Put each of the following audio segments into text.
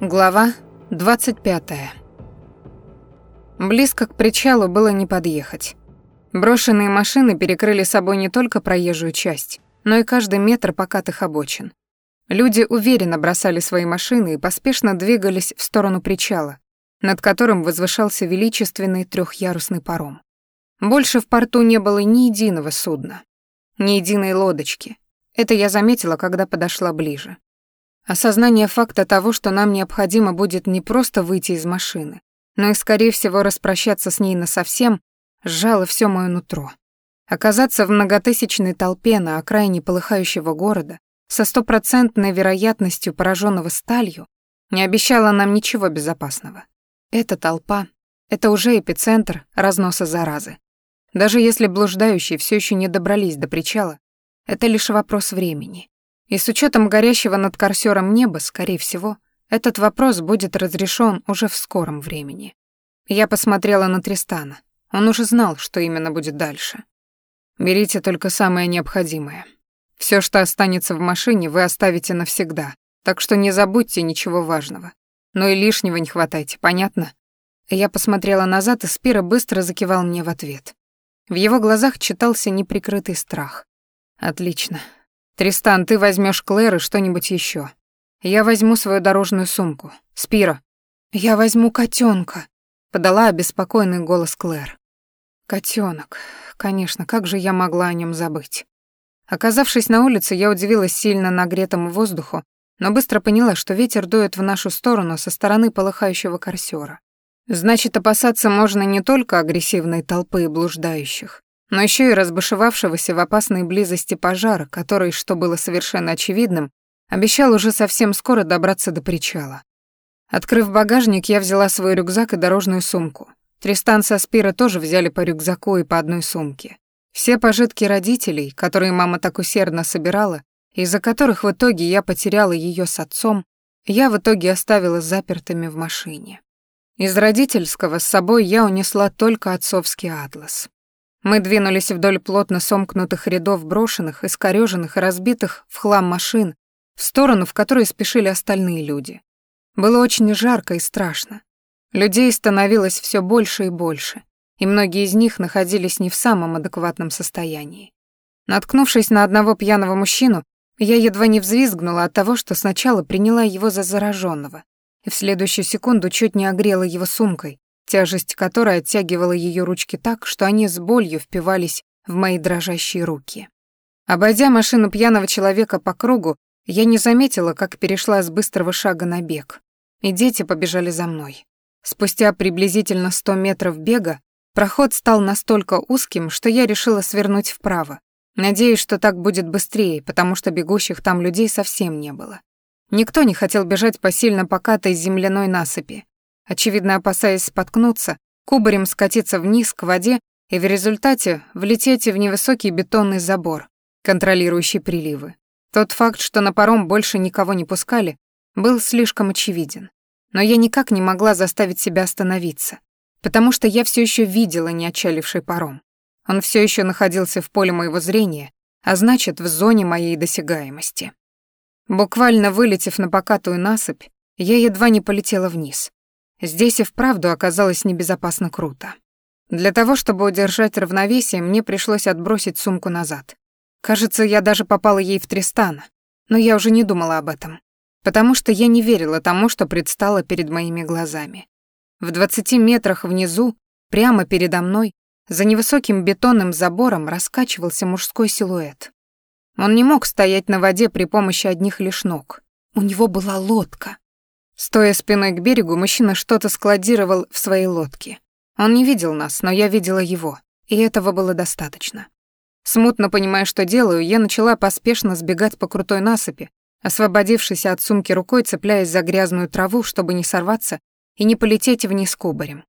Глава 25. Близко к причалу было не подъехать. Брошенные машины перекрыли собой не только проезжую часть, но и каждый метр покатых обочин. Люди уверенно бросали свои машины и поспешно двигались в сторону причала, над которым возвышался величественный трехъярусный паром. Больше в порту не было ни единого судна, ни единой лодочки. Это я заметила, когда подошла ближе. Осознание факта того, что нам необходимо будет не просто выйти из машины, но и, скорее всего, распрощаться с ней насовсем, сжало все моё нутро. Оказаться в многотысячной толпе на окраине полыхающего города со стопроцентной вероятностью пораженного сталью не обещало нам ничего безопасного. Эта толпа — это уже эпицентр разноса заразы. Даже если блуждающие все еще не добрались до причала, это лишь вопрос времени. И с учетом горящего над корсером неба, скорее всего, этот вопрос будет разрешен уже в скором времени. Я посмотрела на Тристана. Он уже знал, что именно будет дальше. Берите только самое необходимое. Все, что останется в машине, вы оставите навсегда, так что не забудьте ничего важного. Но и лишнего не хватайте, понятно? Я посмотрела назад, и Спира быстро закивал мне в ответ. В его глазах читался неприкрытый страх. Отлично. «Тристан, ты возьмешь Клэр и что-нибудь еще. Я возьму свою дорожную сумку. Спира». «Я возьму котенка, подала обеспокоенный голос Клэр. Котенок. Конечно, как же я могла о нем забыть? Оказавшись на улице, я удивилась сильно нагретому воздуху, но быстро поняла, что ветер дует в нашу сторону со стороны полыхающего корсера. Значит, опасаться можно не только агрессивной толпы блуждающих, но еще и разбушевавшегося в опасной близости пожара, который, что было совершенно очевидным, обещал уже совсем скоро добраться до причала. Открыв багажник, я взяла свой рюкзак и дорожную сумку. Тристан со Спира тоже взяли по рюкзаку и по одной сумке. Все пожитки родителей, которые мама так усердно собирала, из-за которых в итоге я потеряла ее с отцом, я в итоге оставила запертыми в машине. Из родительского с собой я унесла только отцовский атлас. Мы двинулись вдоль плотно сомкнутых рядов брошенных, искорёженных и разбитых в хлам машин в сторону, в которой спешили остальные люди. Было очень жарко и страшно. Людей становилось все больше и больше, и многие из них находились не в самом адекватном состоянии. Наткнувшись на одного пьяного мужчину, я едва не взвизгнула от того, что сначала приняла его за зараженного, и в следующую секунду чуть не огрела его сумкой, тяжесть которой оттягивала ее ручки так, что они с болью впивались в мои дрожащие руки. Обойдя машину пьяного человека по кругу, я не заметила, как перешла с быстрого шага на бег, и дети побежали за мной. Спустя приблизительно сто метров бега проход стал настолько узким, что я решила свернуть вправо. Надеюсь, что так будет быстрее, потому что бегущих там людей совсем не было. Никто не хотел бежать по сильно покатой земляной насыпи, очевидно опасаясь споткнуться, кубарем скатиться вниз к воде и в результате влететь в невысокий бетонный забор, контролирующий приливы. Тот факт, что на паром больше никого не пускали, был слишком очевиден. Но я никак не могла заставить себя остановиться, потому что я все еще видела неотчаливший паром. Он все еще находился в поле моего зрения, а значит, в зоне моей досягаемости. Буквально вылетев на покатую насыпь, я едва не полетела вниз. Здесь и вправду оказалось небезопасно круто. Для того, чтобы удержать равновесие, мне пришлось отбросить сумку назад. Кажется, я даже попала ей в Тристана, но я уже не думала об этом, потому что я не верила тому, что предстало перед моими глазами. В двадцати метрах внизу, прямо передо мной, за невысоким бетонным забором раскачивался мужской силуэт. Он не мог стоять на воде при помощи одних лишь ног. У него была лодка. Стоя спиной к берегу, мужчина что-то складировал в своей лодке. Он не видел нас, но я видела его, и этого было достаточно. Смутно понимая, что делаю, я начала поспешно сбегать по крутой насыпи, освободившись от сумки рукой, цепляясь за грязную траву, чтобы не сорваться и не полететь вниз кубарем.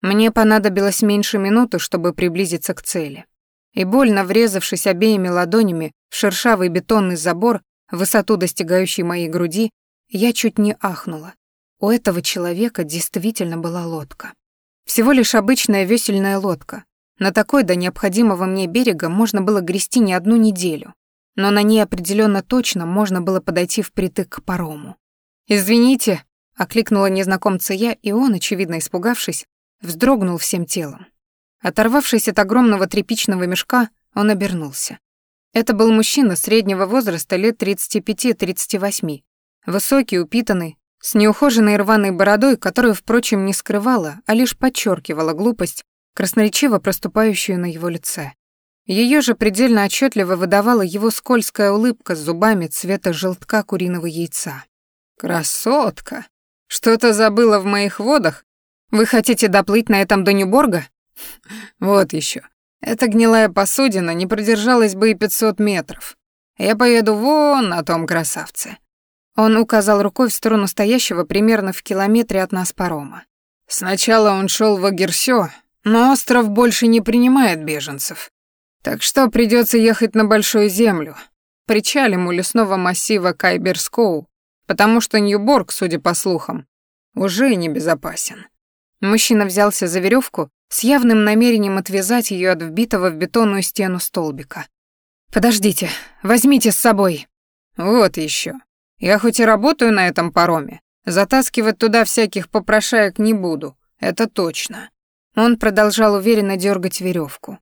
Мне понадобилось меньше минуты, чтобы приблизиться к цели. И больно врезавшись обеими ладонями в шершавый бетонный забор, высоту достигающей моей груди, я чуть не ахнула. У этого человека действительно была лодка. Всего лишь обычная весельная лодка. На такой до необходимого мне берега можно было грести не одну неделю, но на ней определенно точно можно было подойти впритык к парому. «Извините», Окликнула незнакомца я, и он, очевидно испугавшись, вздрогнул всем телом. Оторвавшись от огромного тряпичного мешка, он обернулся. Это был мужчина среднего возраста лет 35-38, высокий, упитанный, с неухоженной рваной бородой, которую, впрочем, не скрывала, а лишь подчеркивала глупость, красноречиво проступающую на его лице. Ее же предельно отчетливо выдавала его скользкая улыбка с зубами цвета желтка куриного яйца. «Красотка! Что-то забыла в моих водах? Вы хотите доплыть на этом до Нюборга? Вот еще. Эта гнилая посудина не продержалась бы и 500 метров. Я поеду вон на том красавце». Он указал рукой в сторону стоящего примерно в километре от нас парома. Сначала он шел в Агерсё, но остров больше не принимает беженцев. Так что придется ехать на Большую Землю, причалим у лесного массива Кайберскоу, потому что Ньюборг, судя по слухам, уже небезопасен. Мужчина взялся за веревку с явным намерением отвязать ее от вбитого в бетонную стену столбика. «Подождите, возьмите с собой». «Вот еще. Я хоть и работаю на этом пароме, затаскивать туда всяких попрошаек не буду, это точно». Он продолжал уверенно дергать веревку.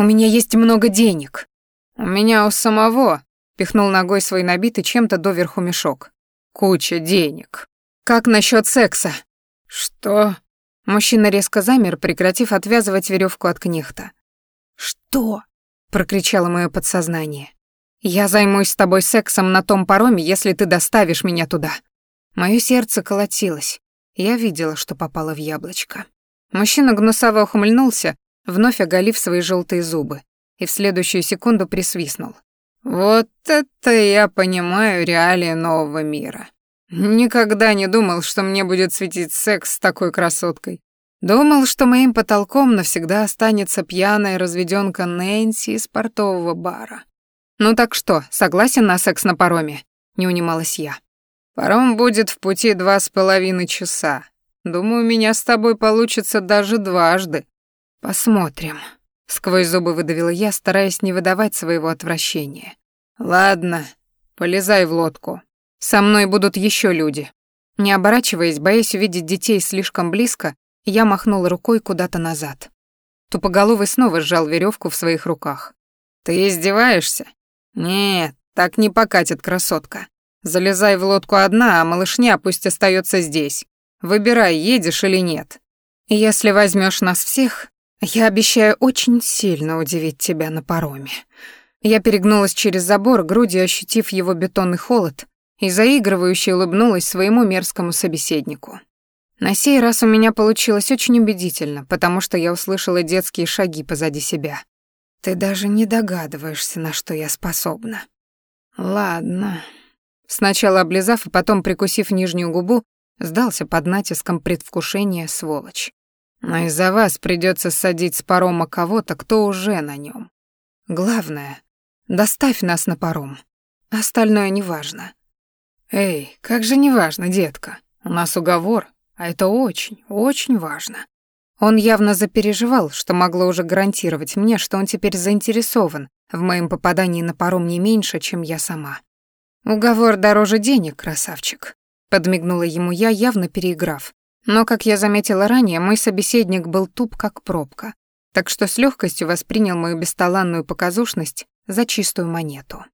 У меня есть много денег. У меня у самого, пихнул ногой свой набитый чем-то доверху мешок. Куча денег. Как насчет секса? Что? Мужчина резко замер, прекратив отвязывать веревку от кнехта. Что? прокричало мое подсознание. Я займусь с тобой сексом на том пароме, если ты доставишь меня туда. Мое сердце колотилось. Я видела, что попало в яблочко. Мужчина гнусаво ухмыльнулся, вновь оголив свои желтые зубы, и в следующую секунду присвистнул. «Вот это я понимаю реалии нового мира. Никогда не думал, что мне будет светить секс с такой красоткой. Думал, что моим потолком навсегда останется пьяная разведёнка Нэнси из портового бара. Ну так что, согласен на секс на пароме?» — не унималась я. «Паром будет в пути два с половиной часа. Думаю, меня с тобой получится даже дважды», «Посмотрим», — сквозь зубы выдавила я, стараясь не выдавать своего отвращения. «Ладно, полезай в лодку. Со мной будут еще люди». Не оборачиваясь, боясь увидеть детей слишком близко, я махнула рукой куда-то назад. Тупоголовый снова сжал веревку в своих руках. «Ты издеваешься?» «Нет, так не покатит красотка. Залезай в лодку одна, а малышня пусть остается здесь. Выбирай, едешь или нет. Если возьмешь нас всех, я обещаю очень сильно удивить тебя на пароме. Я перегнулась через забор, грудью ощутив его бетонный холод, и заигрывающе улыбнулась своему мерзкому собеседнику. На сей раз у меня получилось очень убедительно, потому что я услышала детские шаги позади себя. Ты даже не догадываешься, на что я способна. Ладно. Сначала облизав, и потом прикусив нижнюю губу, сдался под натиском предвкушения сволочь. Но из-за вас придется садить с парома кого-то, кто уже на нем. Главное, доставь нас на паром. Остальное неважно. Эй, как же неважно, детка. У нас уговор, а это очень, очень важно. Он явно запереживал, что могло уже гарантировать мне, что он теперь заинтересован в моем попадании на паром не меньше, чем я сама. «Уговор дороже денег, красавчик», — подмигнула ему я, явно переиграв, но, как я заметила ранее, мой собеседник был туп как пробка, так что с легкостью воспринял мою бесталанную показушность за чистую монету.